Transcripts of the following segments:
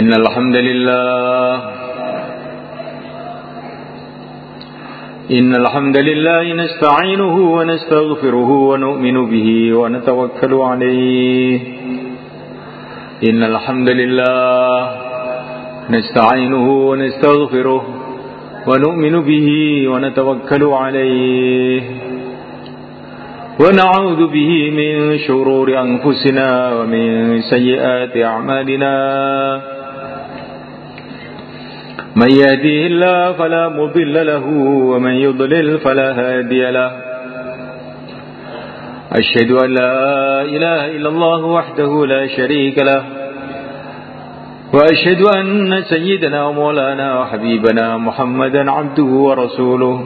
إن الحمد لله. إن الحمد لله نستعينه ونستغفره ونؤمن به ونتوكل عليه. إن الحمد لله نستعينه ونستغفره ونؤمن به ونتوكل عليه. ونعوذ به من شرور أنفسنا ومن سيئات أعمالنا. من يهديه الله فلا مضل له ومن يضلل فلا هادي له. أشهد أن لا إله إلا الله وحده لا شريك له وأشهد أن سيدنا ومولانا وحبيبنا محمدا عبده ورسوله.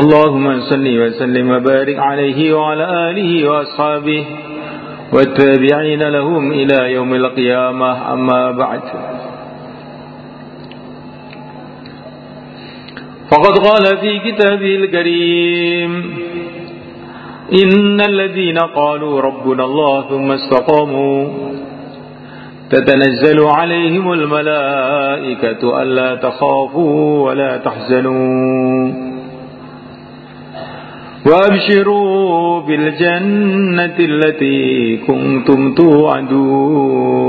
اللهم صل وسلم وبارك عليه وعلى آله وأصحابه والتابعين لهم إلى يوم القيامة أما بعد. فقد قال في كتابه الكريم إن الذين قالوا ربنا الله ثم استقاموا تتنزل عليهم الملائكة ألا تخافوا ولا تحزنوا. وأبشروا بالجنة التي كنتم توعدون.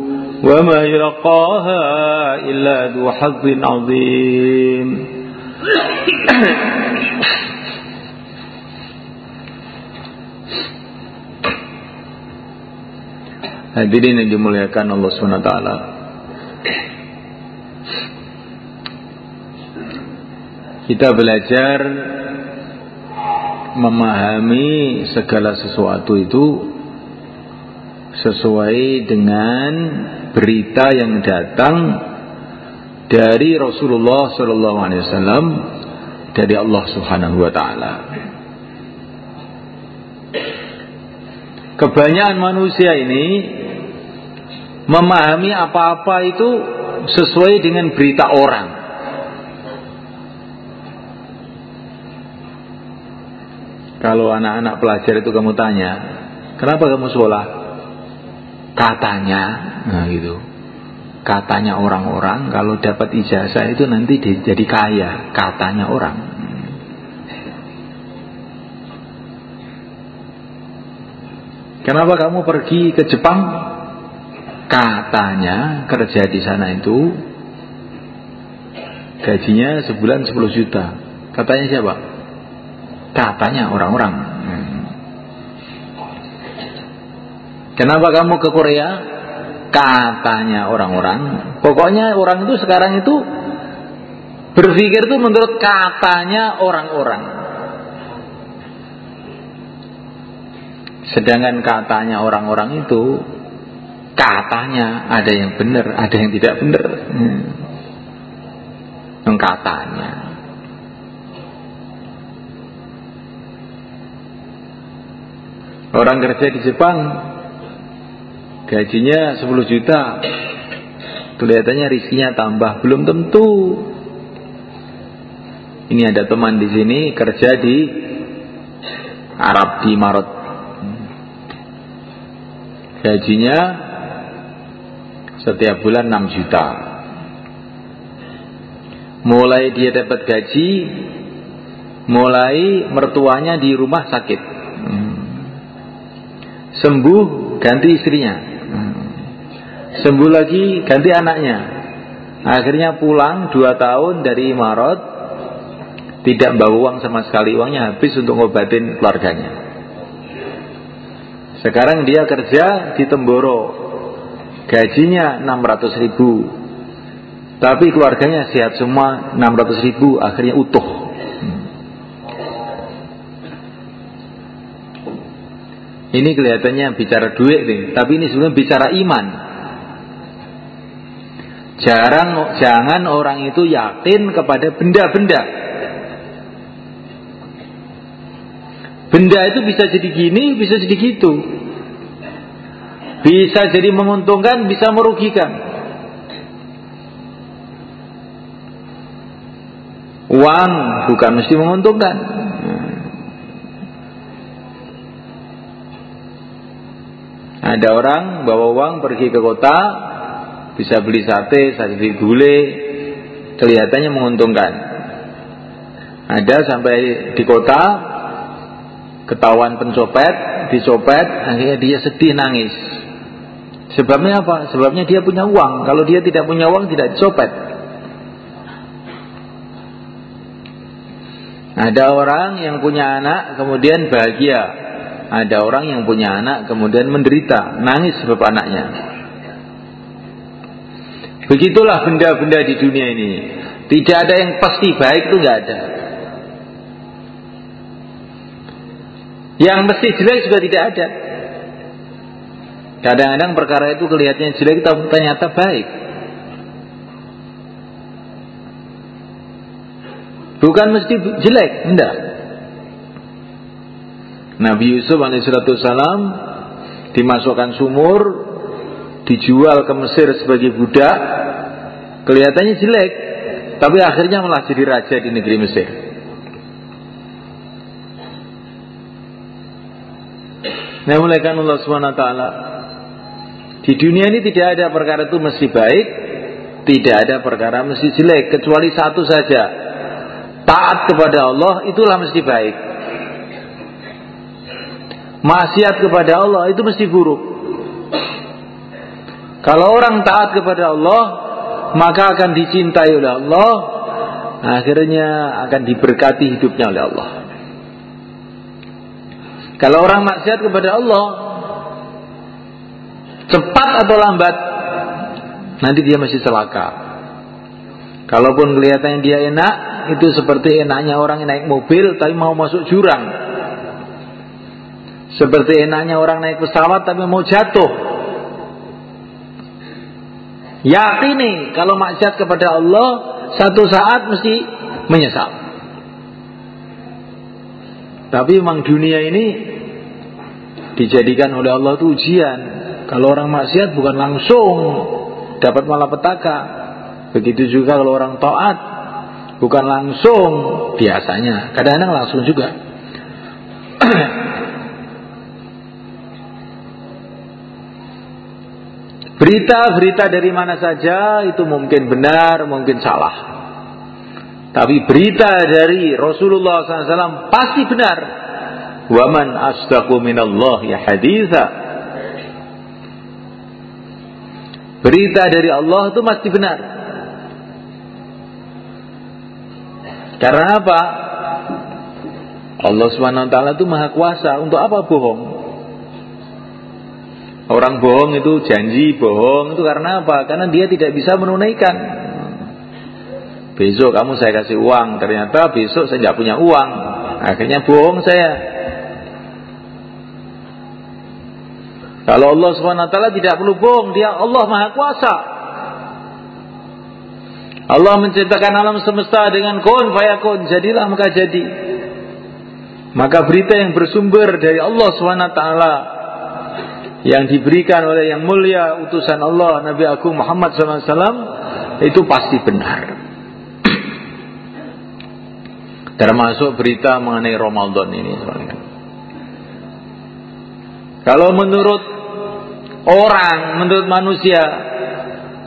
وما يلقاها إلا ذو حظ عظيم Hadirin yang dimuliakan Allah SWT Kita belajar memahami segala sesuatu itu sesuai dengan berita yang datang dari Rasulullah Wasallam dari Allah Subhanahu Wa Taala. Kebanyakan manusia ini memahami apa-apa itu sesuai dengan berita orang. Kalau anak-anak pelajar itu kamu tanya, kenapa kamu sholat? Katanya nah gitu. Katanya orang-orang kalau dapat ijazah itu nanti jadi kaya. Katanya orang. Kenapa kamu pergi ke Jepang? Katanya kerja di sana itu gajinya sebulan 10 juta. Katanya siapa? Katanya orang-orang Kenapa kamu ke Korea? Katanya orang-orang. Pokoknya orang itu sekarang itu berpikir itu menurut katanya orang-orang. Sedangkan katanya orang-orang itu katanya ada yang benar, ada yang tidak benar. Hmm. Katanya. Orang kerja di Jepang gajinya 10 juta. Kelihatannya rizkinya tambah. Belum tentu. Ini ada teman di sini kerja di Arab di Marot gajinya setiap bulan 6 juta. Mulai dia dapat gaji mulai mertuanya di rumah sakit. Hmm. sembuh ganti istrinya Sembuh lagi ganti anaknya. Akhirnya pulang dua tahun dari Imarat Tidak bawa uang sama sekali Uangnya habis untuk ngobatin keluarganya. Sekarang dia kerja di Temboro. Gajinya 600 ribu. Tapi keluarganya sehat semua 600 ribu akhirnya utuh. Ini kelihatannya bicara duit nih Tapi ini sebenarnya bicara iman Jarang jangan orang itu yakin kepada benda-benda. Benda itu bisa jadi gini, bisa jadi gitu. Bisa jadi menguntungkan, bisa merugikan. Uang bukan mesti menguntungkan. Ada orang bawa uang pergi ke kota, bisa beli sate, sate gulai, kelihatannya menguntungkan. Ada sampai di kota, ketahuan pencopet, dicopet, akhirnya dia sedih nangis. Sebabnya apa? Sebabnya dia punya uang. Kalau dia tidak punya uang, tidak dicopet. Ada orang yang punya anak kemudian bahagia. Ada orang yang punya anak kemudian menderita, nangis sebab anaknya. Begitulah benda-benda di dunia ini. Tidak ada yang pasti baik itu nggak ada. Yang mesti jelek juga tidak ada. Kadang-kadang perkara itu kelihatannya jelek tapi ternyata baik. Bukan mesti jelek, enggak. Nabi Yusuf alaihissalam dimasukkan sumur, dijual ke Mesir sebagai budak, kelihatannya jelek, tapi akhirnya malah jadi raja di negeri Mesir. Nah, mulai kan Allah SWT Di dunia ini tidak ada perkara itu mesti baik Tidak ada perkara mesti jelek Kecuali satu saja. Taat kepada Allah itulah mesti baik. Maksiat kepada Allah itu mesti buruk. Kalau orang taat kepada Allah, maka akan dicintai oleh Allah, akhirnya akan diberkati hidupnya oleh Allah. Kalau orang maksiat kepada Allah, cepat atau lambat, nanti dia masih celaka. Kalaupun kelihatannya dia enak, itu seperti enaknya orang naik mobil tapi mau masuk jurang. Seperti enaknya orang naik pesawat tapi mau jatuh. Yakini kalau maksiat kepada Allah satu saat mesti menyesal. Tapi memang dunia ini dijadikan oleh Allah itu ujian. Kalau orang maksiat bukan langsung dapat malapetaka. Begitu juga kalau orang taat bukan langsung biasanya. Kadang-kadang langsung juga. Berita-berita dari mana saja itu mungkin benar, mungkin salah. Tapi berita dari Rasulullah SAW pasti benar. Waman asdaqu minallah ya haditha. Berita dari Allah itu pasti benar. Karena apa? Allah SWT itu maha kuasa. Untuk apa bohong? Orang bohong itu janji bohong itu karena apa? Karena dia tidak bisa menunaikan. Besok kamu saya kasih uang, ternyata besok saya tidak punya uang. Akhirnya bohong saya. Kalau Allah SWT tidak perlu bohong, dia Allah Maha Kuasa. Allah menciptakan alam semesta dengan kon fayakun, jadilah maka jadi. Maka berita yang bersumber dari Allah SWT yang diberikan oleh yang mulia utusan Allah Nabi Agung Muhammad SAW itu pasti benar. Termasuk berita mengenai Ramadan ini. Kalau menurut orang, menurut manusia,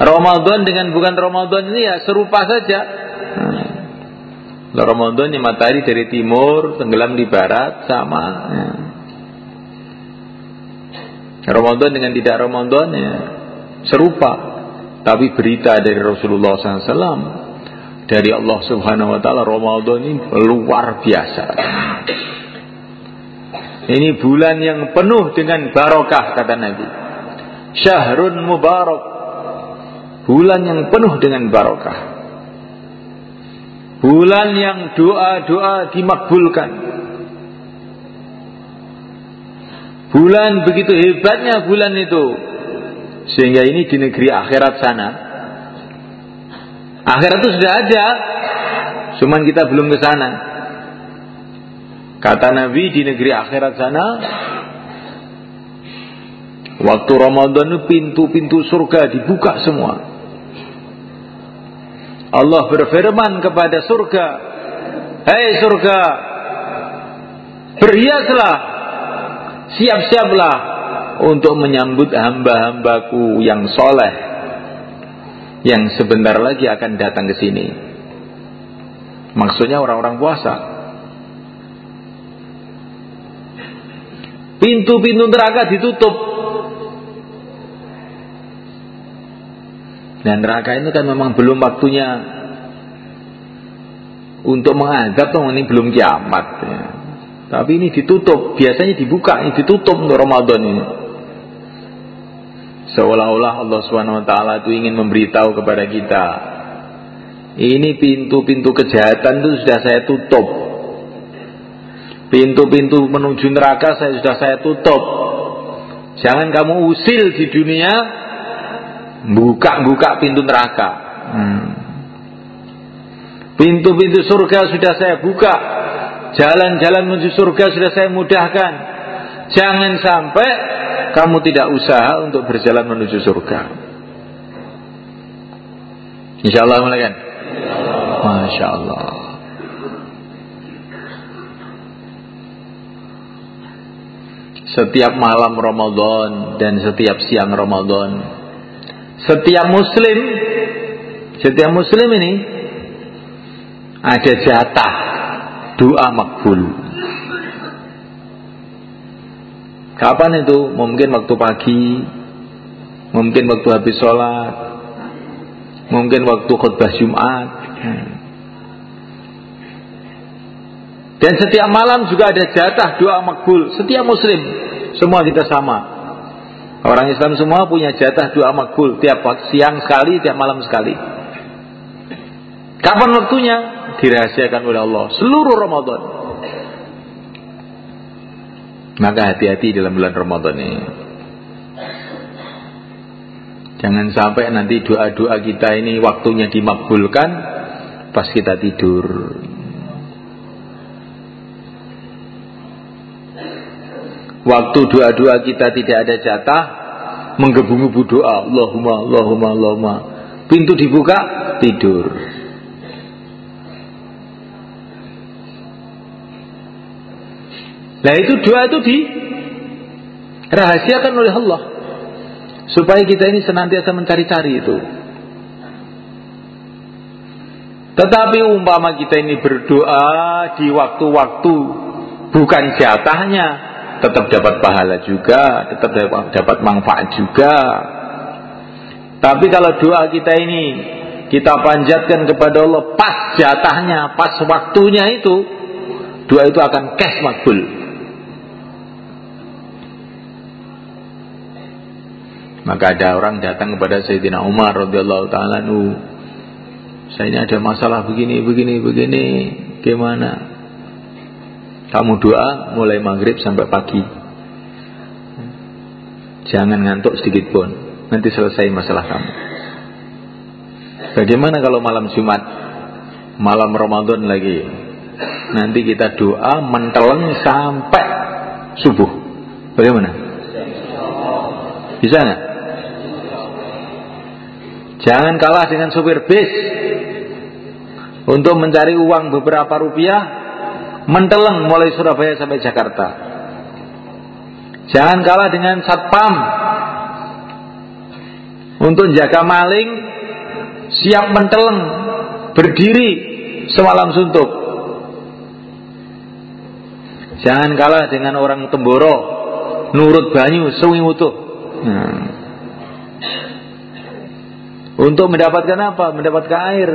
Ramadan dengan bukan Ramadan ini ya serupa saja. Nah, Ramadan ini matahari dari timur, tenggelam di barat, sama. Ya. Ramadan dengan tidak Ramadan ya serupa. Tapi berita dari Rasulullah SAW dari Allah Subhanahu Wa Taala Ramadan ini luar biasa. Ini bulan yang penuh dengan barokah kata Nabi. Syahrun mubarak. Bulan yang penuh dengan barokah. Bulan yang doa-doa dimakbulkan. Bulan begitu hebatnya bulan itu. Sehingga ini di negeri akhirat sana. Akhirat itu sudah ada. Cuman kita belum ke sana. Kata Nabi di negeri akhirat sana. Waktu Ramadan pintu-pintu surga dibuka semua. Allah berfirman kepada surga. Hei surga. Berhiaslah siap-siaplah untuk menyambut hamba-hambaku yang soleh yang sebentar lagi akan datang ke sini. Maksudnya orang-orang puasa. Pintu-pintu neraka ditutup. Dan neraka itu kan memang belum waktunya untuk mengadab, ini belum kiamat. Tapi ini ditutup, biasanya dibuka, ini ditutup untuk Ramadan ini. Seolah-olah Allah SWT itu ingin memberitahu kepada kita, ini pintu-pintu kejahatan itu sudah saya tutup. Pintu-pintu menuju neraka saya sudah saya tutup. Jangan kamu usil di dunia, buka-buka pintu neraka. Hmm. Pintu-pintu surga sudah saya buka, Jalan-jalan menuju surga sudah saya mudahkan. Jangan sampai kamu tidak usaha untuk berjalan menuju surga. Insya Allah mulai? Masya Allah. Setiap malam Ramadan dan setiap siang Ramadan, setiap Muslim, setiap Muslim ini ada jatah doa makbul. Kapan itu? Mungkin waktu pagi, mungkin waktu habis sholat, mungkin waktu khutbah Jumat. Dan setiap malam juga ada jatah doa makbul. Setiap muslim, semua kita sama. Orang Islam semua punya jatah doa makbul tiap siang sekali, tiap malam sekali. Kapan waktunya? Dirahasiakan oleh Allah seluruh Ramadan. Maka hati-hati dalam bulan Ramadan ini. Jangan sampai nanti doa-doa kita ini waktunya dimakbulkan pas kita tidur. Waktu doa-doa kita tidak ada jatah, menggebu-gebu doa, Allahumma, Allahumma, Allahumma. Pintu dibuka, tidur. Nah itu doa itu dirahasiakan oleh Allah supaya kita ini senantiasa mencari-cari itu. Tetapi umpama kita ini berdoa di waktu-waktu bukan jatahnya, tetap dapat pahala juga, tetap dapat, dapat manfaat juga. Tapi kalau doa kita ini kita panjatkan kepada Allah pas jatahnya, pas waktunya itu, doa itu akan cash makbul. Maka ada orang datang kepada Sayyidina Umar radhiyallahu taala Saya ini ada masalah begini, begini, begini. Gimana? Kamu doa mulai maghrib sampai pagi. Jangan ngantuk sedikit pun. Nanti selesai masalah kamu. Bagaimana kalau malam Jumat? Malam Ramadan lagi. Nanti kita doa menteleng sampai subuh. Bagaimana? Bisa nggak? Jangan kalah dengan supir bis untuk mencari uang beberapa rupiah menteleng mulai Surabaya sampai Jakarta. Jangan kalah dengan satpam untuk jaga maling siap menteleng berdiri semalam suntuk. Jangan kalah dengan orang Temboro nurut banyu sewi utuh. Hmm Untuk mendapatkan apa? Mendapatkan air.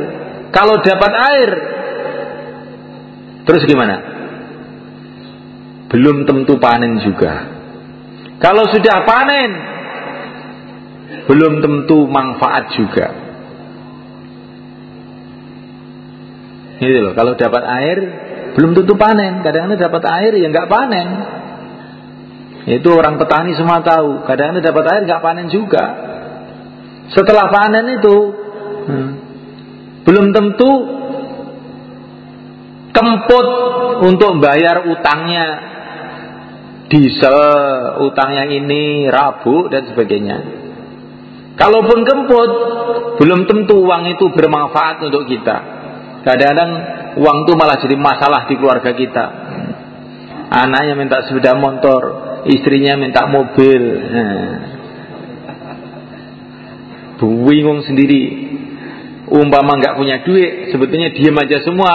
Kalau dapat air, terus gimana? Belum tentu panen juga. Kalau sudah panen, belum tentu manfaat juga. Gitu loh, kalau dapat air belum tentu panen. Kadang-kadang dapat air ya nggak panen. Itu orang petani semua tahu. Kadang-kadang dapat air nggak panen juga. Setelah panen itu hmm, belum tentu kemput untuk bayar utangnya diesel, utangnya ini, rabu dan sebagainya. Kalaupun kemput, belum tentu uang itu bermanfaat untuk kita. Kadang-kadang uang itu malah jadi masalah di keluarga kita. Anaknya minta sepeda motor, istrinya minta mobil. Nah. Bingung sendiri. Umpama nggak punya duit, sebetulnya diam aja semua.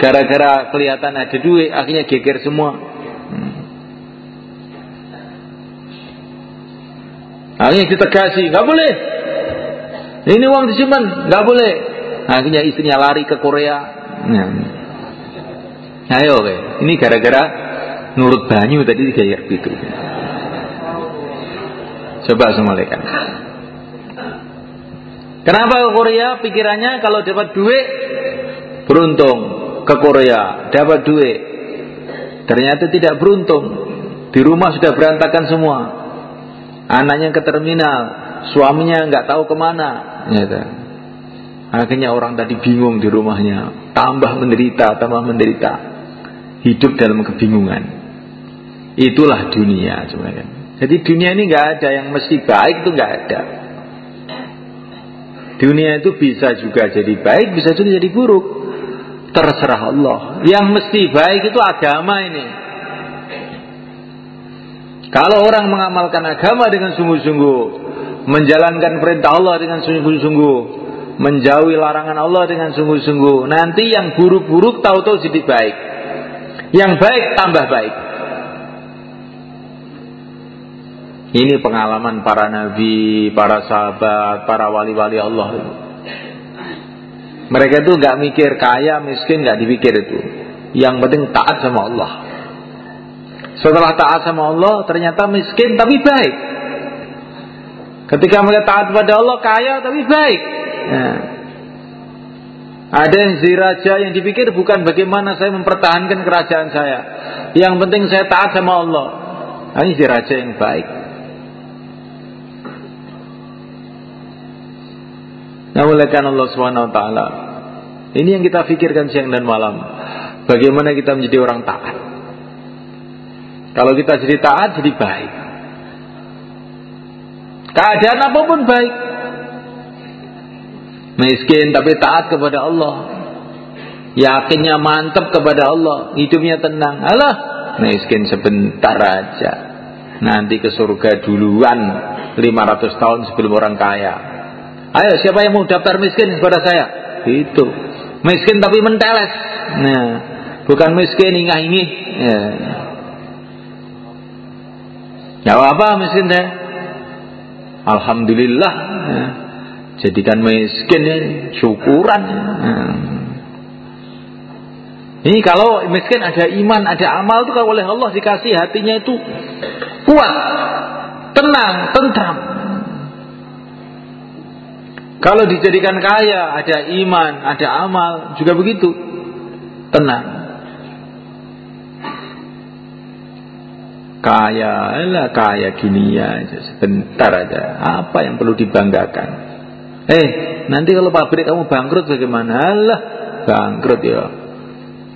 Gara-gara kelihatan ada duit, akhirnya geger semua. Hmm. Akhirnya ditegasi, nggak boleh. Ini uang disimpan, nggak boleh. Akhirnya istrinya lari ke Korea. Nah. Ayo, okay. ini gara-gara nurut banyu tadi kayak gitu. Coba semalekan. Kenapa ke Korea? Pikirannya kalau dapat duit beruntung ke Korea, dapat duit. Ternyata tidak beruntung. Di rumah sudah berantakan semua. Anaknya ke terminal, suaminya nggak tahu ke mana. Gitu. Akhirnya orang tadi bingung di rumahnya, tambah menderita, tambah menderita, hidup dalam kebingungan. Itulah dunia sebenarnya. Jadi dunia ini nggak ada yang mesti baik itu nggak ada. Dunia itu bisa juga jadi baik, bisa juga jadi buruk. Terserah Allah. Yang mesti baik itu agama ini. Kalau orang mengamalkan agama dengan sungguh-sungguh, menjalankan perintah Allah dengan sungguh-sungguh, menjauhi larangan Allah dengan sungguh-sungguh, nanti yang buruk-buruk tahu-tahu jadi baik. Yang baik tambah baik. Ini pengalaman para nabi, para sahabat, para wali-wali Allah. Mereka itu nggak mikir kaya, miskin, nggak dipikir itu. Yang penting taat sama Allah. Setelah taat sama Allah, ternyata miskin tapi baik. Ketika mereka taat pada Allah, kaya tapi baik. Nah. Ada yang ziraja yang dipikir bukan bagaimana saya mempertahankan kerajaan saya. Yang penting saya taat sama Allah. Nah, ini ziraja yang baik. Namuliakan Allah Subhanahu wa taala. Ini yang kita pikirkan siang dan malam. Bagaimana kita menjadi orang taat. Kalau kita jadi taat jadi baik. Keadaan apa pun baik. Miskin tapi taat kepada Allah. Yakinnya mantap kepada Allah, hidupnya tenang. Allah, miskin sebentar aja. Nanti ke surga duluan 500 tahun sebelum orang kaya. Ayo siapa yang mau daftar miskin kepada saya? Itu. Miskin tapi menteles. Nah, bukan miskin ingah-ingih. Ya. Ya apa miskin saya? Alhamdulillah. Ya. Jadikan miskin ya, syukuran. Ya. Ini kalau miskin ada iman, ada amal itu kalau oleh Allah dikasih hatinya itu kuat, tenang, tentram. Kalau dijadikan kaya, ada iman, ada amal, juga begitu. Tenang. Kaya, lah kaya gini aja, sebentar aja. Apa yang perlu dibanggakan? Eh, nanti kalau pabrik kamu bangkrut bagaimana? Lah, bangkrut ya.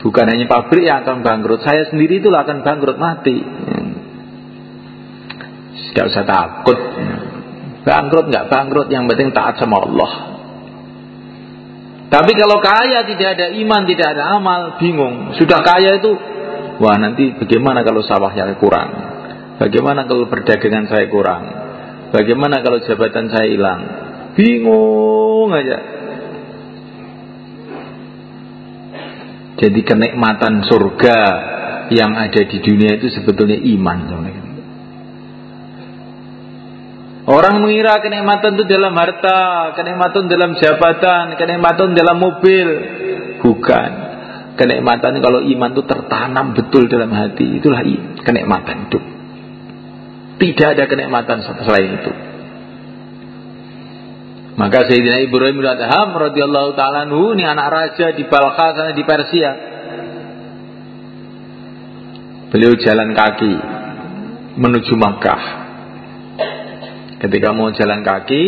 Bukan hanya pabrik yang akan bangkrut, saya sendiri itulah akan bangkrut mati. Tidak usah takut. Bangkrut nggak bangkrut, yang penting taat sama Allah. Tapi kalau kaya tidak ada iman, tidak ada amal, bingung. Sudah kaya itu, wah nanti bagaimana kalau sawahnya kurang? Bagaimana kalau perdagangan saya kurang? Bagaimana kalau jabatan saya hilang? Bingung aja. Jadi kenikmatan surga yang ada di dunia itu sebetulnya iman. Orang mengira kenikmatan itu dalam harta, kenikmatan dalam jabatan, kenikmatan dalam mobil. Bukan. Kenikmatan kalau iman itu tertanam betul dalam hati, itulah kenikmatan itu. Tidak ada kenikmatan selain itu. Maka Sayyidina Ibrahim bin Adham radhiyallahu taala ini anak raja di Balkha sana di Persia. Beliau jalan kaki menuju Makkah. Ketika mau jalan kaki,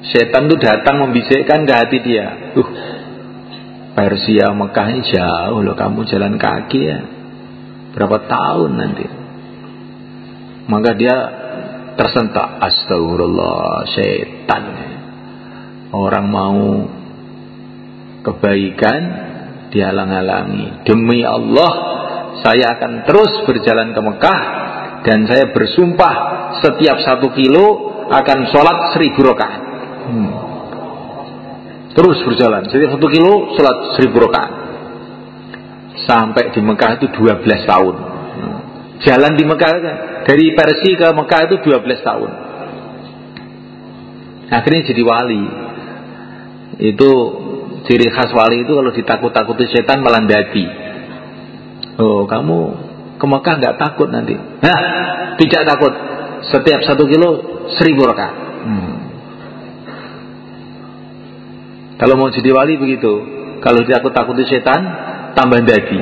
setan itu datang membisikkan ke hati dia. Uh, Persia Mekah ini jauh loh, kamu jalan kaki ya. Berapa tahun nanti? Maka dia tersentak. Astagfirullah, setan. Orang mau kebaikan dihalang-halangi. Demi Allah, saya akan terus berjalan ke Mekah dan saya bersumpah setiap satu kilo akan sholat seribu rakaat. Hmm. Terus berjalan, setiap satu kilo sholat seribu rakaat. Sampai di Mekah itu 12 tahun. Hmm. Jalan di Mekah dari Persia ke Mekah itu 12 tahun. Akhirnya jadi wali. Itu ciri khas wali itu kalau ditakut-takuti setan melandati. Oh, kamu ke Mekah nggak takut nanti? Nah, tidak takut setiap satu kilo seribu rakaat. Hmm. Kalau mau jadi wali begitu. Kalau dia takut takuti setan, tambah dadi.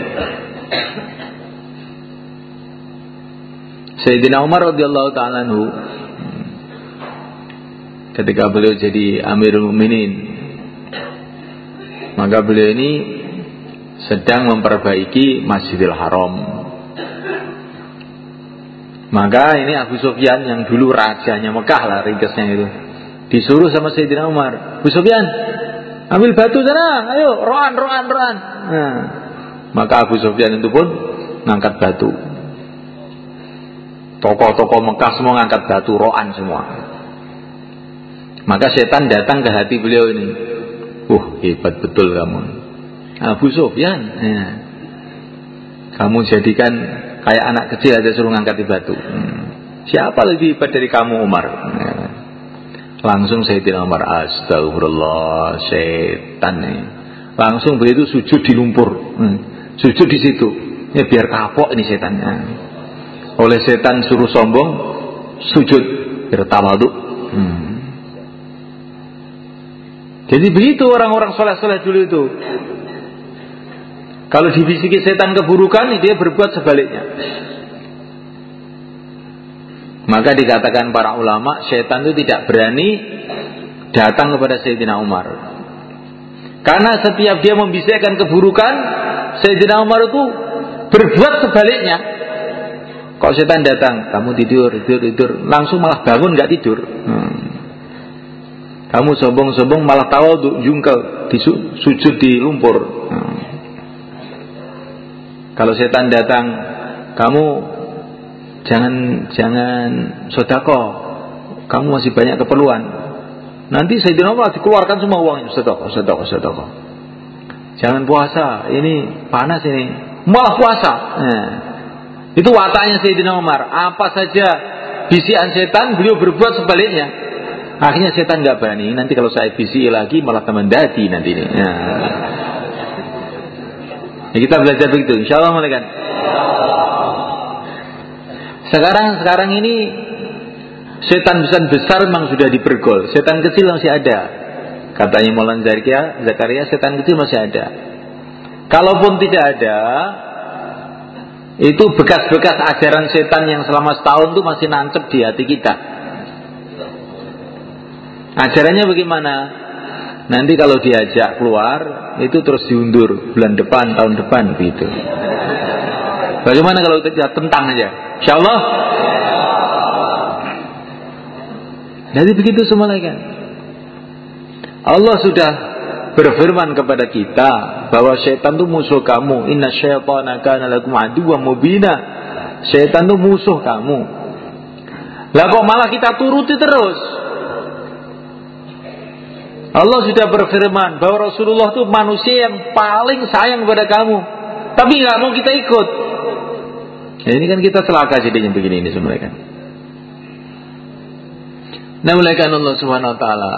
Sayyidina Umar radhiyallahu taala hmm, ketika beliau jadi Amirul Mukminin maka beliau ini sedang memperbaiki Masjidil Haram maka ini Abu Sufyan yang dulu rajanya Mekah lah ringkasnya itu. Disuruh sama Sayyidina Umar. Abu Sufyan, ambil batu sana, ayo, roan, roan, roan. Nah, maka Abu Sufyan itu pun ngangkat batu. Tokoh-tokoh Mekah semua ngangkat batu, roan semua. Maka setan datang ke hati beliau ini. Uh, hebat betul kamu. Abu Sufyan. Ya. Kamu jadikan Kayak anak kecil aja suruh ngangkat di batu. Hmm. Siapa lebih hebat dari kamu Umar? Hmm. Langsung tidak Umar Astagfirullah Setan nih Langsung begitu sujud di lumpur hmm. Sujud di situ Ya biar kapok ini setannya Oleh setan suruh sombong Sujud Biar hmm. Jadi begitu orang-orang soleh-soleh dulu itu kalau dibisiki setan keburukan, dia berbuat sebaliknya. Maka dikatakan para ulama, setan itu tidak berani datang kepada Sayyidina Umar. Karena setiap dia membisikkan keburukan, Sayyidina Umar itu berbuat sebaliknya. Kalau setan datang, kamu tidur, tidur, tidur, langsung malah bangun nggak tidur. Hmm. Kamu sombong-sombong malah tahu jungkel, di sujud di lumpur. Hmm. Kalau setan datang, kamu jangan jangan sodako, kamu masih banyak keperluan. Nanti saya Umar dikeluarkan semua uangnya, sodako, sodako, sodako. Jangan puasa, ini panas ini, malah puasa. Nah, itu wataknya Sayyidina Umar. Apa saja bisian setan, beliau berbuat sebaliknya. Akhirnya setan nggak berani. Nanti kalau saya bisi lagi malah teman dadi nanti ini. Nah. Ya, kita belajar begitu, insya Allah malaikat. Sekarang sekarang ini setan besar besar memang sudah dipergol, setan kecil masih ada. Katanya Molan Zakaria, Zakaria setan kecil masih ada. Kalaupun tidak ada, itu bekas-bekas ajaran setan yang selama setahun itu masih nancep di hati kita. Ajarannya bagaimana? Nanti kalau diajak keluar itu terus diundur bulan depan, tahun depan begitu. Bagaimana kalau kita tentang aja? Insya Allah. Jadi begitu semua lagi kan. Allah sudah berfirman kepada kita bahwa syaitan itu musuh kamu. Inna syaitana kana lakum aduwwan mubina. Syaitan itu musuh kamu. Lah kok malah kita turuti terus? Allah sudah berfirman bahwa Rasulullah itu manusia yang paling sayang kepada kamu. Tapi nggak mau kita ikut. Ya, ini kan kita celaka jadinya begini ini sebenarnya kan. Nah, Allah Subhanahu wa taala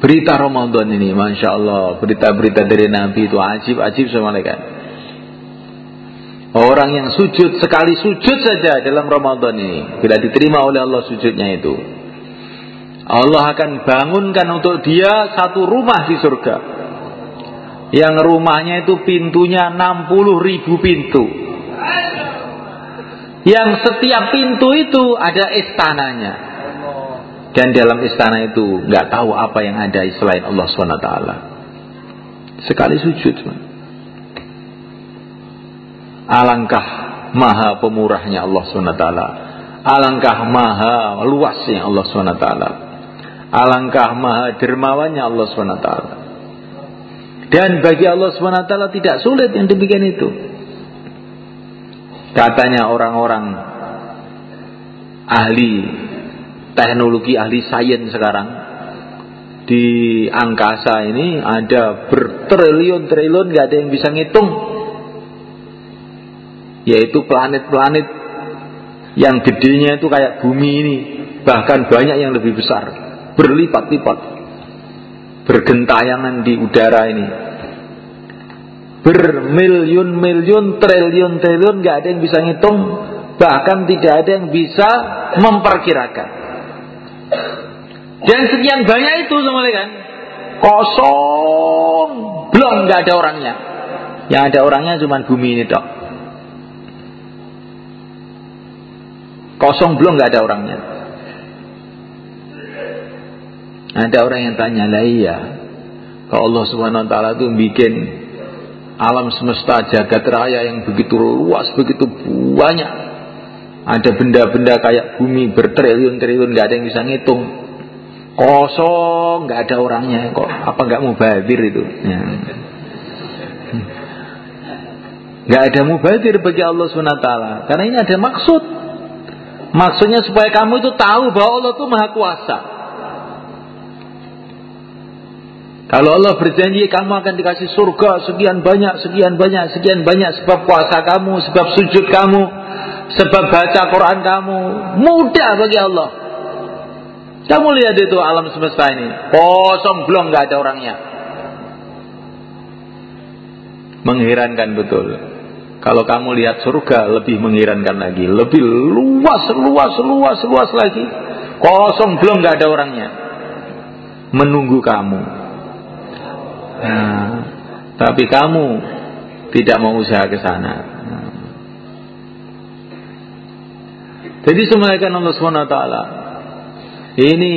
berita Ramadan ini, masya Allah, berita-berita dari Nabi itu ajib-ajib sama malaikat. Orang yang sujud sekali sujud saja dalam Ramadan ini, bila diterima oleh Allah sujudnya itu, Allah akan bangunkan untuk dia satu rumah di surga. Yang rumahnya itu pintunya 60 ribu pintu. Yang setiap pintu itu ada istananya. Dan dalam istana itu nggak tahu apa yang ada selain Allah swt. Sekali sujud, alangkah maha pemurahnya Allah swt. Alangkah maha luasnya Allah swt. Alangkah maha dermawannya Allah swt. Dan bagi Allah swt tidak sulit yang demikian itu. Katanya orang-orang ahli teknologi ahli sains sekarang di angkasa ini ada bertriliun-triliun gak ada yang bisa ngitung yaitu planet-planet yang gedenya itu kayak bumi ini bahkan banyak yang lebih besar berlipat-lipat bergentayangan di udara ini bermiliun-miliun triliun-triliun gak ada yang bisa ngitung bahkan tidak ada yang bisa memperkirakan dan sekian banyak itu semuanya kan kosong, belum nggak ada orangnya. Yang ada orangnya cuma bumi ini dok. Kosong belum nggak ada orangnya. Ada orang yang tanya lah iya, kalau Allah Subhanahu Wa Taala itu bikin alam semesta jagat raya yang begitu luas, begitu banyak. Ada benda-benda kayak bumi bertriliun-triliun nggak ada yang bisa ngitung. Kosong nggak ada orangnya. Kok apa nggak mubadir itu? Ya. nggak ada mubadir bagi Allah swt karena ini ada maksud. Maksudnya supaya kamu itu tahu bahwa Allah itu maha kuasa kalau Allah berjanji kamu akan dikasih surga sekian banyak, sekian banyak, sekian banyak sebab puasa kamu, sebab sujud kamu, sebab baca Quran kamu, mudah bagi Allah. Kamu lihat itu alam semesta ini, kosong belum nggak ada orangnya. Mengherankan betul. Kalau kamu lihat surga lebih mengherankan lagi, lebih luas, luas, luas, luas lagi. Kosong belum nggak ada orangnya. Menunggu kamu. Nah, tapi kamu tidak mau usaha ke sana. Jadi semuanya Allah SWT ini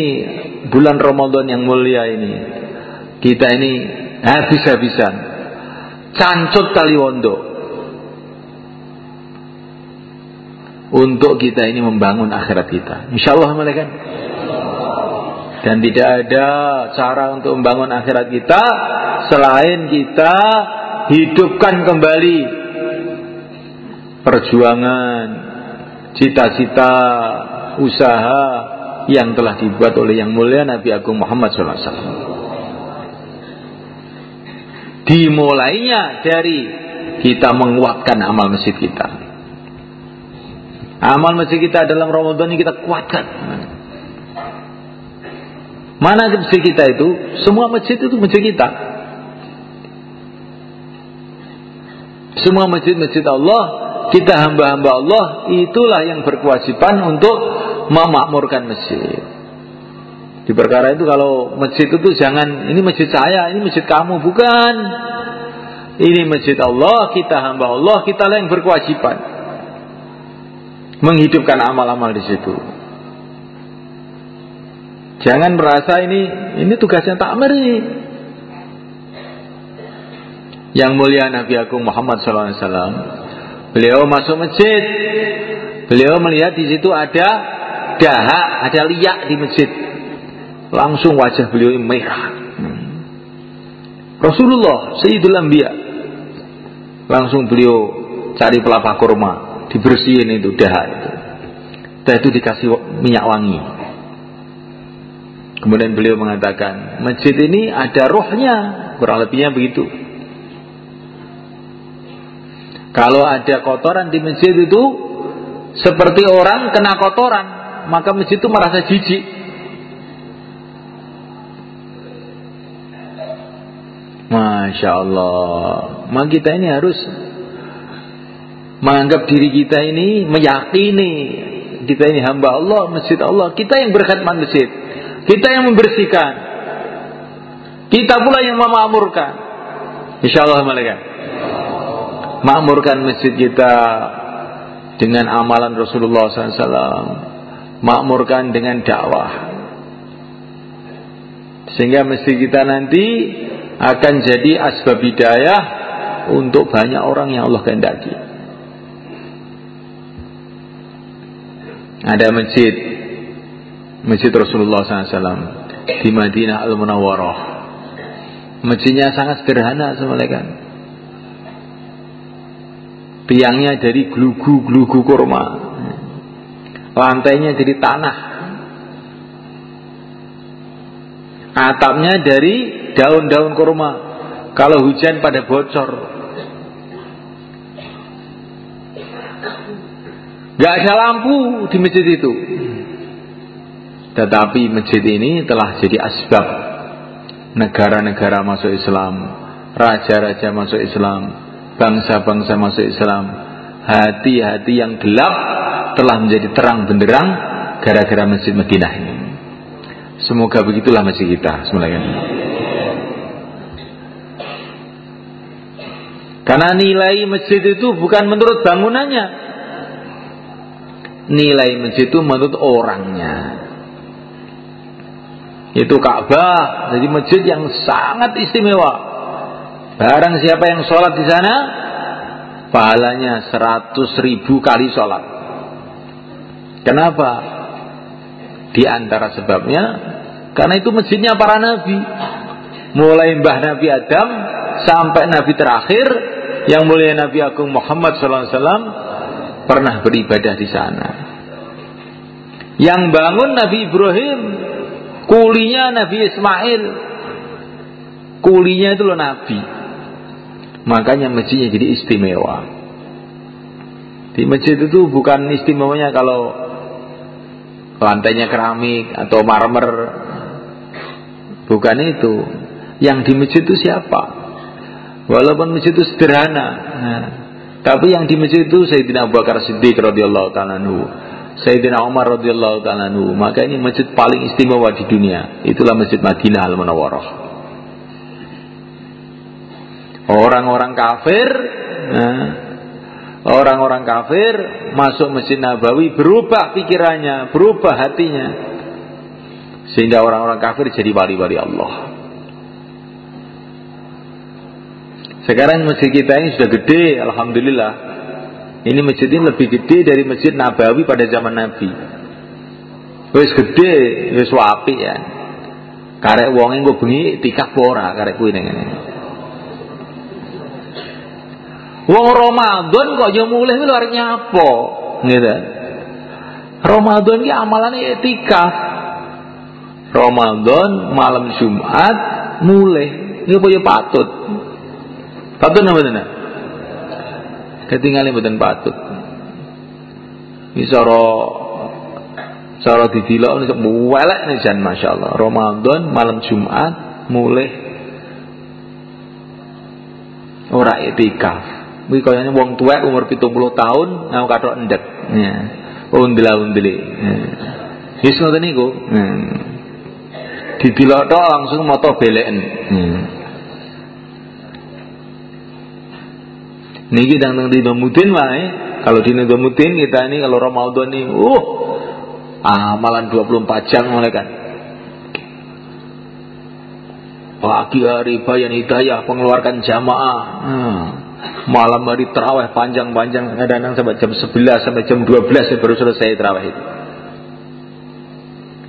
bulan Ramadan yang mulia ini. Kita ini habis-habisan. Cancut taliwondo. Untuk kita ini membangun akhirat kita. Insya Allah kan? Dan tidak ada cara untuk membangun akhirat kita selain kita hidupkan kembali perjuangan, cita-cita, usaha, yang telah dibuat oleh yang mulia Nabi Agung Muhammad SAW. Dimulainya dari kita menguatkan amal masjid kita. Amal masjid kita dalam Ramadan ini kita kuatkan. Mana masjid kita itu? Semua masjid itu masjid kita. Semua masjid-masjid Allah, kita hamba-hamba Allah, itulah yang berkewajiban untuk memakmurkan masjid. Di perkara itu kalau masjid itu jangan ini masjid saya, ini masjid kamu, bukan. Ini masjid Allah, kita hamba Allah, kita lah yang berkewajiban menghidupkan amal-amal di situ. Jangan merasa ini ini tugasnya takmir ini. Yang mulia Nabi Agung Muhammad SAW, beliau masuk masjid, beliau melihat di situ ada dahak, ada liak di masjid. Langsung wajah beliau merah. Rasulullah Sayyidul Anbiya. Langsung beliau cari pelapa kurma, dibersihin itu dahak itu. Dan itu dikasih minyak wangi. Kemudian beliau mengatakan, masjid ini ada rohnya, kurang lebihnya begitu. Kalau ada kotoran di masjid itu seperti orang kena kotoran, maka masjid itu merasa jijik. Masya Allah, maka kita ini harus menganggap diri kita ini meyakini kita ini hamba Allah, masjid Allah, kita yang berkhidmat masjid. Kita yang membersihkan. Kita pula yang memakmurkan. Insya Allah malaikat. Makmurkan masjid kita Dengan amalan Rasulullah SAW Makmurkan dengan dakwah. Sehingga masjid kita nanti akan jadi asbab hidayah untuk banyak orang yang Allah kehendaki. Ada masjid, masjid Rasulullah SAW di Madinah Al Munawwarah. Masjidnya sangat sederhana, semalekan. Tiangnya dari glugu-glugu kurma. Lantainya dari tanah. Atapnya dari daun-daun kurma. Kalau hujan pada bocor. Gak ada lampu di masjid itu. Tetapi masjid ini telah jadi asbab negara-negara masuk Islam, raja-raja masuk Islam, bangsa-bangsa masuk Islam. Hati-hati yang gelap telah menjadi terang benderang gara-gara masjid Madinah ini. Semoga begitulah masjid kita. Semoga Karena nilai masjid itu bukan menurut bangunannya. Nilai masjid itu menurut orangnya. Itu Ka'bah, jadi masjid yang sangat istimewa. Barang siapa yang sholat di sana, pahalanya seratus ribu kali sholat. Kenapa? Di antara sebabnya, karena itu masjidnya para nabi. Mulai mbah Nabi Adam sampai Nabi terakhir yang mulia Nabi Agung Muhammad SAW pernah beribadah di sana. Yang bangun Nabi Ibrahim, kulinya Nabi Ismail, kulinya itu loh Nabi. Makanya masjidnya jadi istimewa. Di masjid itu bukan istimewanya kalau lantainya keramik atau marmer. Bukan itu. Yang di masjid itu siapa? Walaupun masjid itu sederhana, nah, tapi yang di masjid itu Sayyidina Abu Bakar Siddiq radhiyallahu taala Sayyidina Umar radhiyallahu taala. Maka ini masjid paling istimewa di dunia. Itulah Masjid Madinah Al Munawwarah. Orang-orang kafir, nah, orang-orang kafir masuk Masjid Nabawi berubah pikirannya, berubah hatinya. Sehingga orang-orang kafir jadi wali-wali Allah. Sekarang masjid kita ini sudah gede, alhamdulillah. Ini masjid ini lebih gede dari masjid Nabawi pada zaman Nabi. Wis gede, wis wapi ya. Karek wong engko bengi tikah ora karek kuwi ning Wong Ramadan kok yo mulih luar nyapo, gitu. Ramadan ki amalane etikaf. Ramadan malam Jumat mulih. Ini apa ya patut. Patut apa tidak? Ketinggalan buatan patut. Ini cara ditilok ini welek nih jan masya Allah. Ramadan malam Jumat mulai ora etikaf. Kuwi kayane wong tuwek umur 70 tahun ngau kathok endek. Ya. Undela-undeli. Ya. Wis ngoten niku. Hmm. Ditilok langsung moto beleken. Hmm. Niki dang di Mudin wae. Kalau di Mudin kita ini kalau Ramadan ini, uh, amalan 24 jam kan. Pagi hari bayan hidayah pengeluarkan jamaah. Hmm. Malam hari terawih panjang-panjang kadang-kadang sampai jam 11 sampai jam 12 baru selesai terawih itu.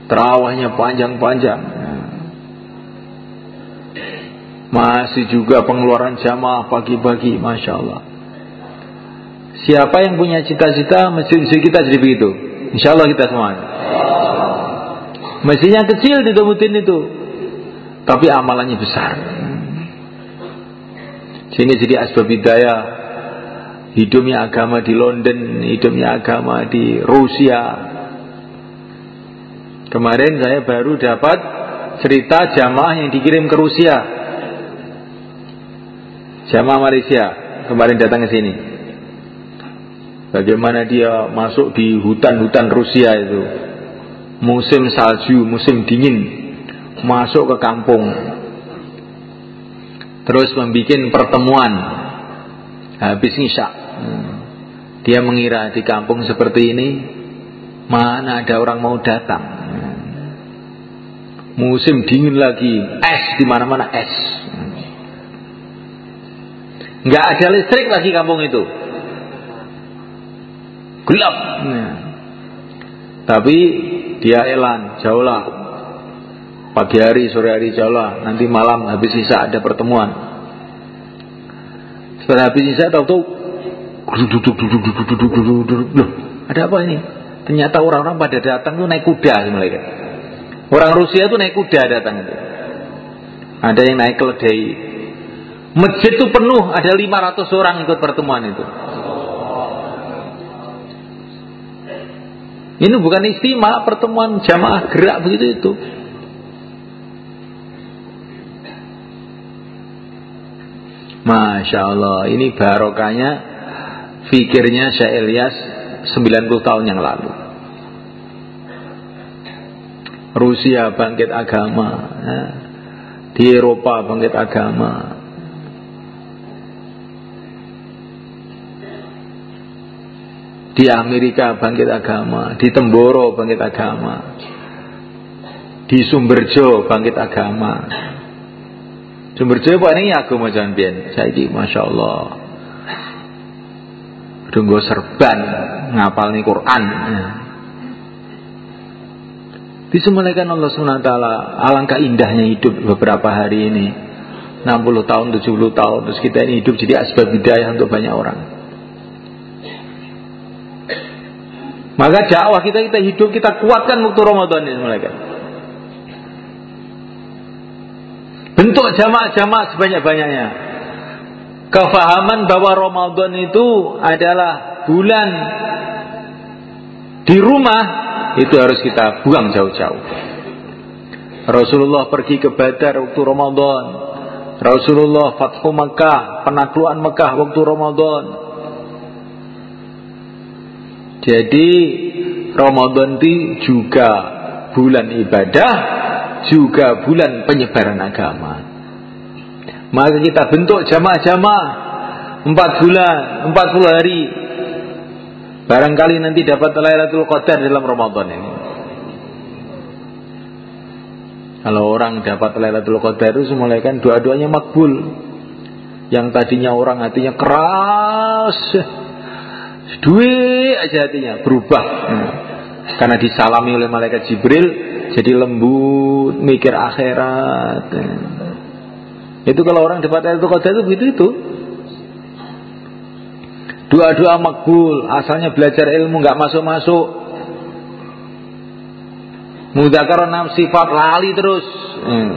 Terawihnya panjang-panjang. Masih juga pengeluaran jamaah pagi-pagi, Masya Allah. Siapa yang punya cita-cita, masjid-masjid kita jadi begitu. Insya Allah kita semua. Masjidnya kecil di Domutin itu. Tapi amalannya besar. Sini jadi asbab hidayah. Hidupnya agama di London, hidupnya agama di Rusia. Kemarin saya baru dapat cerita jamaah yang dikirim ke Rusia Jamaah Malaysia kemarin datang ke sini. Bagaimana dia masuk di hutan-hutan Rusia itu. Musim salju, musim dingin. Masuk ke kampung. Terus membuat pertemuan. Habis ngisya. Dia mengira di kampung seperti ini mana ada orang mau datang. Musim dingin lagi, es di mana-mana es. Nggak ada listrik lagi kampung itu. Gelap. Nah. Tapi dia elan, jauhlah. Pagi hari, sore hari jauhlah. Nanti malam habis sisa ada pertemuan. Setelah habis sisa tahu-tahu Loh, ada apa ini? Ternyata orang-orang pada datang tuh naik kuda mereka. Orang Rusia itu naik kuda datang. Ada yang naik keledai, Masjid itu penuh, ada 500 orang ikut pertemuan itu. Ini bukan istimewa pertemuan jamaah gerak begitu itu. Masya Allah, ini barokahnya fikirnya Syekh Ilyas 90 tahun yang lalu. Rusia bangkit agama, ya. di Eropa bangkit agama, di Amerika bangkit agama, di Temboro bangkit agama, di Sumberjo bangkit agama. Sumberjo apa ini agama jangan bian, saya di masya Allah. Tunggu serban ngapal nih Quran. Ya. Disemulaikan Allah SWT Alangkah indahnya hidup beberapa hari ini 60 tahun, 70 tahun Terus kita ini hidup jadi asbab hidayah untuk banyak orang Maka dakwah kita kita hidup kita kuatkan waktu Ramadan ini mereka. Bentuk jamaah-jamaah sebanyak-banyaknya. Kefahaman bahwa Ramadan itu adalah bulan di rumah itu harus kita buang jauh-jauh. Rasulullah pergi ke Badar waktu Ramadan. Rasulullah Fathu Mekah, penaklukan Mekah waktu Ramadan. Jadi Ramadan itu juga bulan ibadah, juga bulan penyebaran agama. Maka kita bentuk jamaah-jamaah empat bulan, empat puluh hari. Barangkali nanti dapat Lailatul Qadar dalam Ramadan ini. Kalau orang dapat Lailatul Qadar itu mulai kan doa-doanya makbul. Yang tadinya orang hatinya keras, Duit aja hatinya berubah. Hmm. Karena disalami oleh malaikat Jibril jadi lembut, mikir akhirat. Hmm. Itu kalau orang dapat ayat qadar itu begitu itu. Doa-doa makbul, asalnya belajar ilmu nggak masuk-masuk. Mudakaran sifat lali terus. Hmm.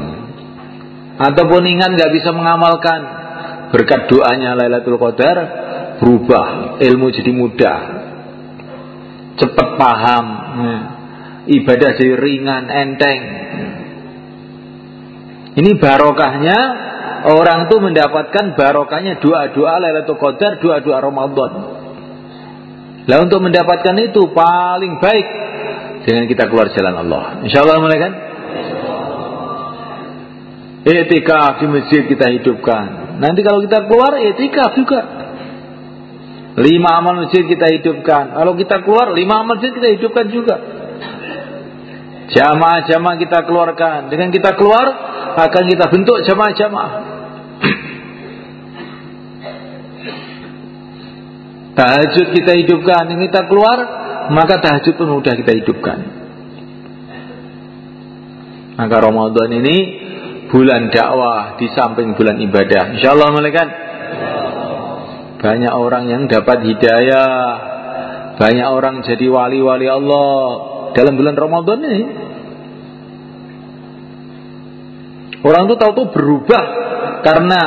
Ataupun ingat nggak bisa mengamalkan berkat doanya Lailatul Qadar berubah, ilmu jadi mudah, cepat paham, hmm. ibadah jadi ringan, enteng. Ini barokahnya orang tuh mendapatkan barokahnya doa-doa Lailatul Qadar, doa-doa Ramadan. Lah untuk mendapatkan itu paling baik dengan kita keluar jalan Allah. Insya Allah mulai kan? Etikaf di masjid kita hidupkan. Nanti kalau kita keluar etikaf juga. Lima amal masjid kita hidupkan. Kalau kita keluar, lima amal masjid kita hidupkan juga. Jamaah-jamaah kita keluarkan. Dengan kita keluar, akan kita bentuk jamaah-jamaah. tahajud kita hidupkan. Dengan kita keluar, maka tahajud pun mudah kita hidupkan. Maka Ramadan ini bulan dakwah di samping bulan ibadah. Insya Allah malaikat banyak orang yang dapat hidayah. Banyak orang jadi wali-wali Allah dalam bulan Ramadan ini. Orang itu tahu tuh berubah karena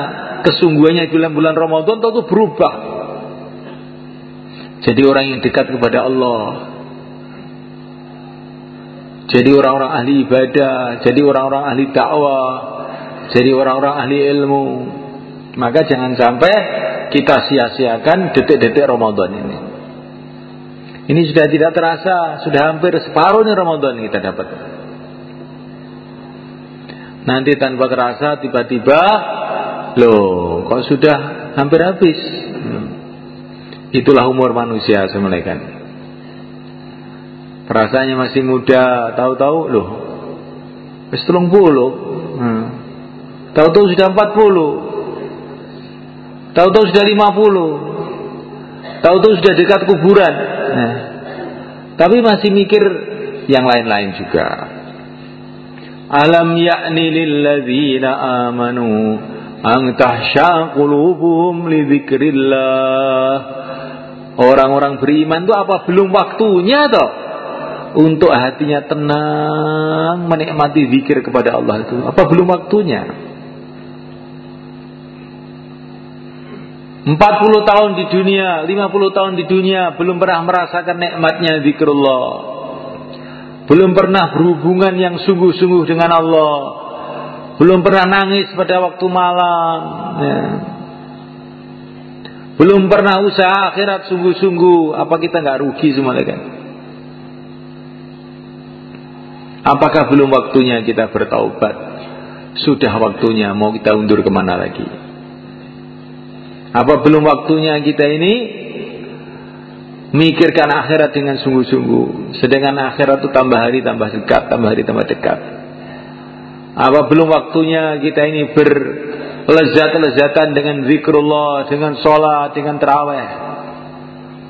kesungguhannya dalam bulan Ramadan tahu tuh berubah. Jadi orang yang dekat kepada Allah. Jadi orang-orang ahli ibadah, jadi orang-orang ahli dakwah, jadi orang-orang ahli ilmu. Maka jangan sampai kita sia-siakan detik-detik Ramadan ini. Ini sudah tidak terasa, sudah hampir separuh nih Ramadan kita dapat. Nanti tanpa terasa tiba-tiba, loh kok sudah hampir habis. Itulah umur manusia semelekan. Perasaannya masih muda, tahu-tahu loh, wis puluh. Hmm. Tahu-tahu sudah empat puluh. Tahu-tahu sudah 50. Tahu-tahu sudah dekat kuburan. Nah, tapi masih mikir yang lain-lain juga. Alam ya'ni lilladzina amanu an tahsya qulubuhum. Orang-orang beriman itu apa belum waktunya toh? Untuk hatinya tenang menikmati zikir kepada Allah itu. Apa belum waktunya? 40 tahun di dunia, 50 tahun di dunia belum pernah merasakan nikmatnya zikrullah. Belum pernah berhubungan yang sungguh-sungguh dengan Allah. Belum pernah nangis pada waktu malam. Ya. Belum pernah usaha akhirat sungguh-sungguh. Apa kita nggak rugi semua kan? Apakah belum waktunya kita bertaubat? Sudah waktunya, mau kita undur ke mana lagi? Apa belum waktunya kita ini mikirkan akhirat dengan sungguh-sungguh. Sedangkan akhirat itu tambah hari tambah dekat, tambah hari tambah dekat. Apa belum waktunya kita ini berlezat-lezatan dengan zikrullah, dengan sholat, dengan terawih.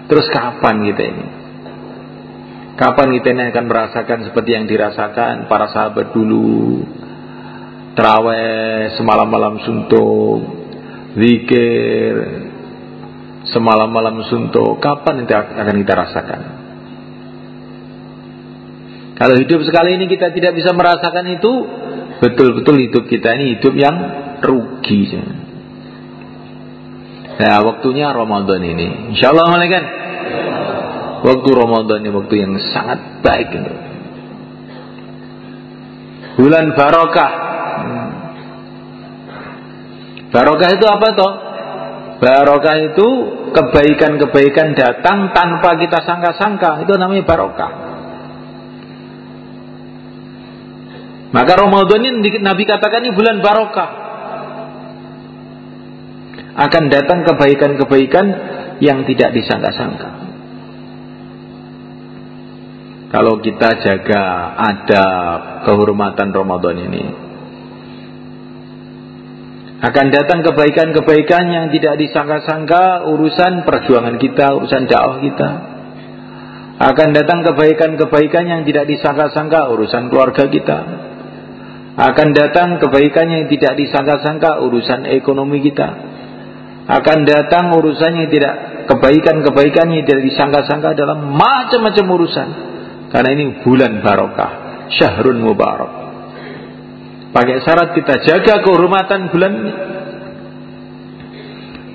Terus kapan kita ini? Kapan kita ini akan merasakan seperti yang dirasakan para sahabat dulu? Terawih semalam-malam suntuk, zikir, semalam-malam suntuk, kapan itu akan kita rasakan? Kalau hidup sekali ini kita tidak bisa merasakan itu, betul-betul hidup kita ini hidup yang rugi. Nah, waktunya Ramadan ini. Insya Allah kan? Waktu Ramadan ini waktu yang sangat baik. Bulan barokah Barokah itu apa toh? Barokah itu kebaikan-kebaikan datang tanpa kita sangka-sangka. Itu namanya barokah. Maka Ramadan ini Nabi katakan ini bulan barokah. Akan datang kebaikan-kebaikan yang tidak disangka-sangka. Kalau kita jaga ada kehormatan Ramadan ini, akan datang kebaikan-kebaikan yang tidak disangka-sangka urusan perjuangan kita, urusan dakwah kita. Akan datang kebaikan-kebaikan yang tidak disangka-sangka urusan keluarga kita. Akan datang kebaikan yang tidak disangka-sangka urusan ekonomi kita. Akan datang urusan yang tidak kebaikan-kebaikan yang tidak disangka-sangka dalam macam-macam urusan. Karena ini bulan barokah, syahrun mubarak. Pakai syarat kita jaga kehormatan bulan ini.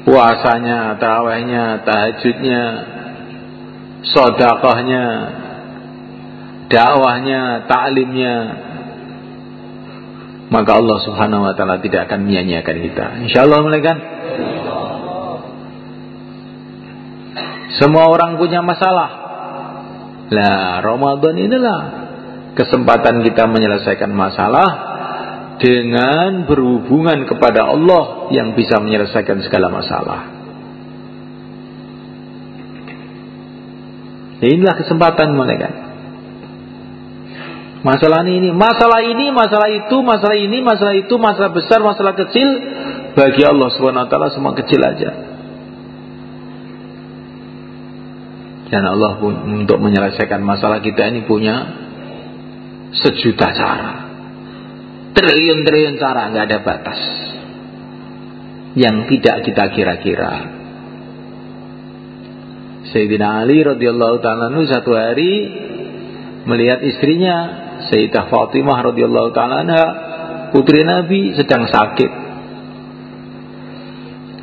Puasanya, tarawihnya, tahajudnya, sodakahnya, dakwahnya, taklimnya. Maka Allah subhanahu wa ta'ala tidak akan menyia-nyiakan kita. Insya Allah mereka. Semua orang punya masalah. Lah, Ramadan inilah kesempatan kita menyelesaikan masalah dengan berhubungan kepada Allah yang bisa menyelesaikan segala masalah. Inilah kesempatan mereka. Masalah ini, masalah ini, masalah itu, masalah ini, masalah itu, masalah besar, masalah kecil, bagi Allah Subhanahu wa taala semua kecil aja. Dan Allah pun untuk menyelesaikan masalah kita ini punya sejuta cara triliun-triliun cara nggak ada batas yang tidak kita kira-kira. Sayyidina Ali radhiyallahu taala satu hari melihat istrinya Sayyidah Fatimah radhiyallahu taala putri Nabi sedang sakit.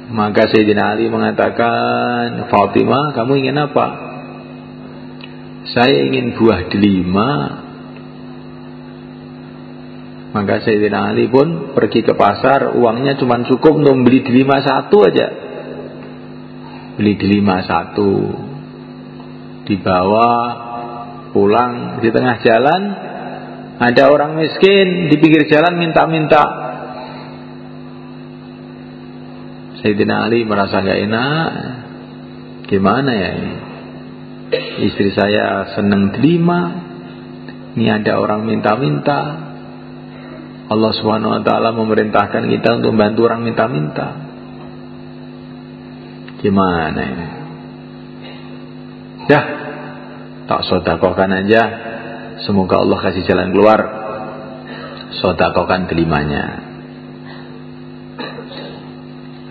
Maka Sayyidina Ali mengatakan, "Fatimah, kamu ingin apa?" "Saya ingin buah delima Maka Sayyidina Ali pun pergi ke pasar, uangnya cuma cukup untuk beli delima satu aja. Beli delima satu. Dibawa pulang di tengah jalan ada orang miskin di pinggir jalan minta-minta. Sayyidina Ali merasa gak enak. Gimana ya ini? Istri saya seneng delima. Ini ada orang minta-minta. Allah Subhanahu wa taala memerintahkan kita untuk membantu orang minta-minta. Gimana ini? Ya, tak sodakokan aja. Semoga Allah kasih jalan keluar. Sodakokan telimanya.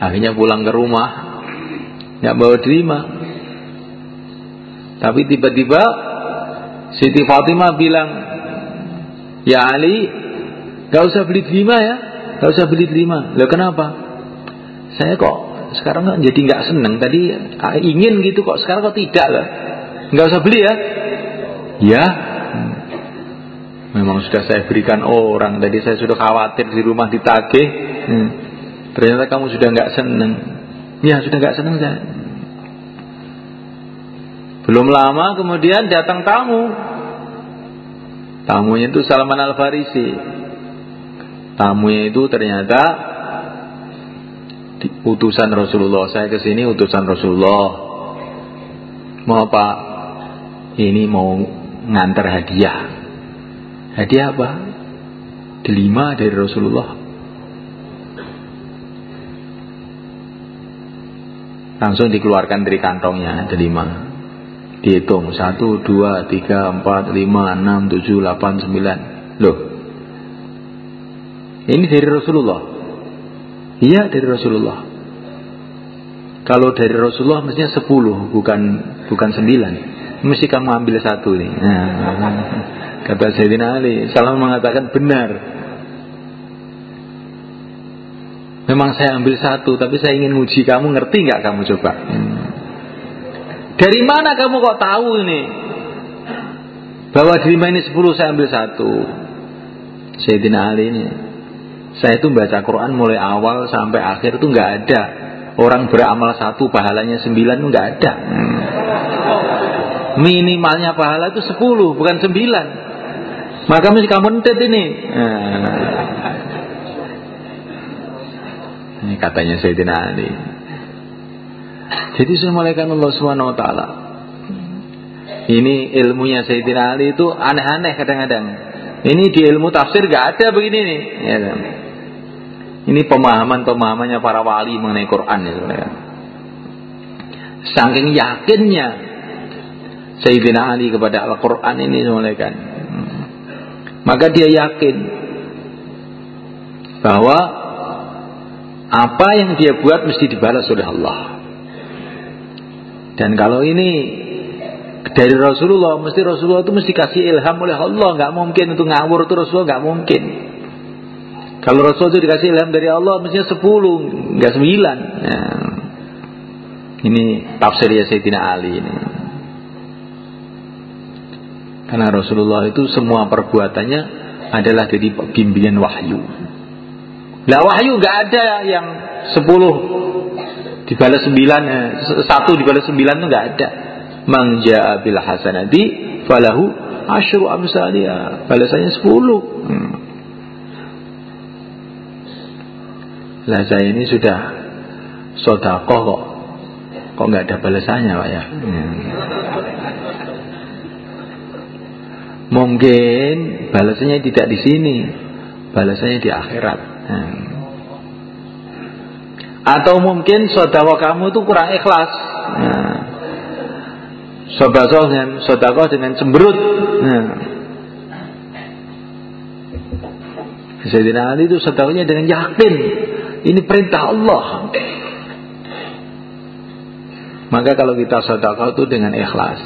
Akhirnya pulang ke rumah, nggak bawa terima. Tapi tiba-tiba Siti Fatimah bilang, Ya Ali, Gak usah beli terima ya, gak usah beli terima. Loh kenapa? Saya kok sekarang kan jadi nggak seneng. Tadi ah, ingin gitu kok, sekarang kok tidak lah. Gak usah beli ya. Ya, memang sudah saya berikan orang. Tadi saya sudah khawatir di rumah ditagih. Hmm. Ternyata kamu sudah nggak seneng. Ya sudah nggak seneng saya. Belum lama kemudian datang tamu. Tamunya itu Salman Al Farisi tamunya itu ternyata utusan Rasulullah. Saya ke sini utusan Rasulullah. Mau apa? Ini mau ngantar hadiah. Hadiah apa? Delima dari Rasulullah. Langsung dikeluarkan dari kantongnya delima. Dihitung satu, dua, tiga, empat, lima, enam, tujuh, delapan, sembilan. Loh, ini dari Rasulullah. Iya dari Rasulullah. Kalau dari Rasulullah mestinya sepuluh, bukan bukan sembilan. Mesti kamu ambil satu nih. Nah, kata Sayyidina Ali, Salam mengatakan benar. Memang saya ambil satu, tapi saya ingin uji kamu, ngerti nggak kamu coba? Dari mana kamu kok tahu ini? Bahwa di ini sepuluh saya ambil satu. Sayyidina Ali ini saya itu baca Quran mulai awal sampai akhir itu nggak ada orang beramal satu pahalanya sembilan nggak ada. Minimalnya pahala itu sepuluh bukan sembilan. Maka mesti kamu entet ini. Nah. Ini katanya Sayyidina Ali. Jadi saya mulaikan Allah Subhanahu wa taala. Ini ilmunya Sayyidina Ali itu aneh-aneh kadang-kadang. Ini di ilmu tafsir gak ada begini nih. Ya, kan? Ini pemahaman-pemahamannya para wali mengenai Quran ya saudara. Saking yakinnya Sayyidina Ali kepada Al-Quran ini saudara Maka dia yakin bahwa apa yang dia buat mesti dibalas oleh Allah. Dan kalau ini dari Rasulullah, mesti Rasulullah itu mesti kasih ilham oleh Allah, nggak mungkin untuk ngawur itu Rasulullah nggak mungkin. Kalau Rasul itu dikasih ilham dari Allah mestinya sepuluh, enggak sembilan. Ya. Ini tafsir ya Sayyidina Ali ini. Karena Rasulullah itu semua perbuatannya adalah dari bimbingan wahyu. Lah wahyu nggak ada yang sepuluh dibalas sembilan, eh, satu dibalas sembilan itu nggak ada. Manja bil hasanati falahu asyru amsalia. Balasannya sepuluh. Hmm. Lah saya ini sudah sodakoh kok Kok nggak ada balasannya Pak ya hmm. Mungkin balasannya tidak di sini Balasannya di akhirat hmm. Atau mungkin sodakoh kamu itu kurang ikhlas hmm. Sodakoh dengan, sodakoh dengan cemberut hmm. Sayyidina Ali itu sodakohnya dengan yakin ini perintah Allah. Maka kalau kita sedekah itu dengan ikhlas.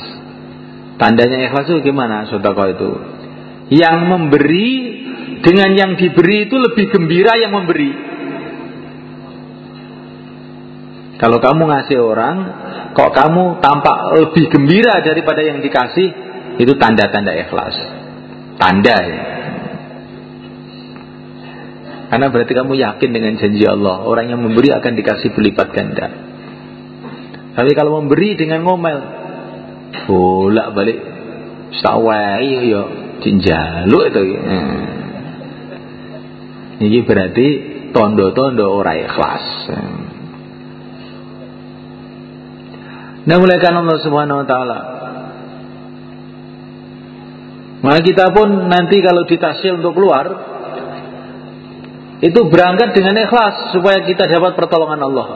Tandanya ikhlas itu gimana sedekah itu? Yang memberi dengan yang diberi itu lebih gembira yang memberi. Kalau kamu ngasih orang, kok kamu tampak lebih gembira daripada yang dikasih, itu tanda-tanda ikhlas. Tanda ya. Karena berarti kamu yakin dengan janji Allah. Orang yang memberi akan dikasih berlipat ganda. Tapi kalau memberi dengan ngomel, bolak balik, sawai yo cinjalu itu. Hmm. Ini berarti tondo-tondo orang ikhlas. Nah mulai kan Allah Subhanahu Wa Taala maka kita pun nanti kalau ditasil untuk keluar itu berangkat dengan ikhlas supaya kita dapat pertolongan Allah.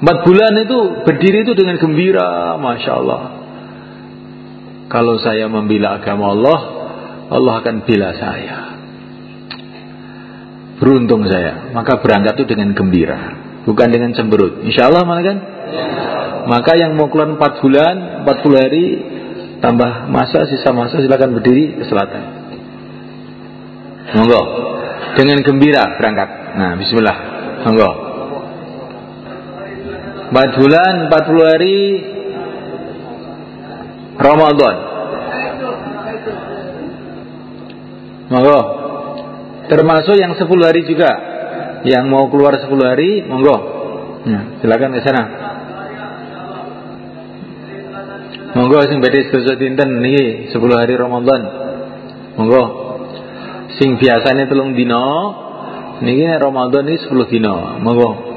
Empat bulan itu berdiri itu dengan gembira, masya Allah. Kalau saya membela agama Allah, Allah akan bela saya. Beruntung saya, maka berangkat itu dengan gembira, bukan dengan cemberut. Insya Allah mana kan? Maka yang mau keluar empat bulan, empat puluh hari, tambah masa sisa masa silakan berdiri ke selatan monggo. Dengan gembira berangkat. Nah bismillah. Monggo. Empat bulan empat puluh hari Ramadan. Monggo. Termasuk yang sepuluh hari juga. Yang mau keluar sepuluh hari monggo. Nah, silakan ke sana. Monggo sing badhe sedasa dinten niki 10 hari Ramadan. Monggo. Sing biasanya telung dino niki Ramadan ini 10 dino. Monggo.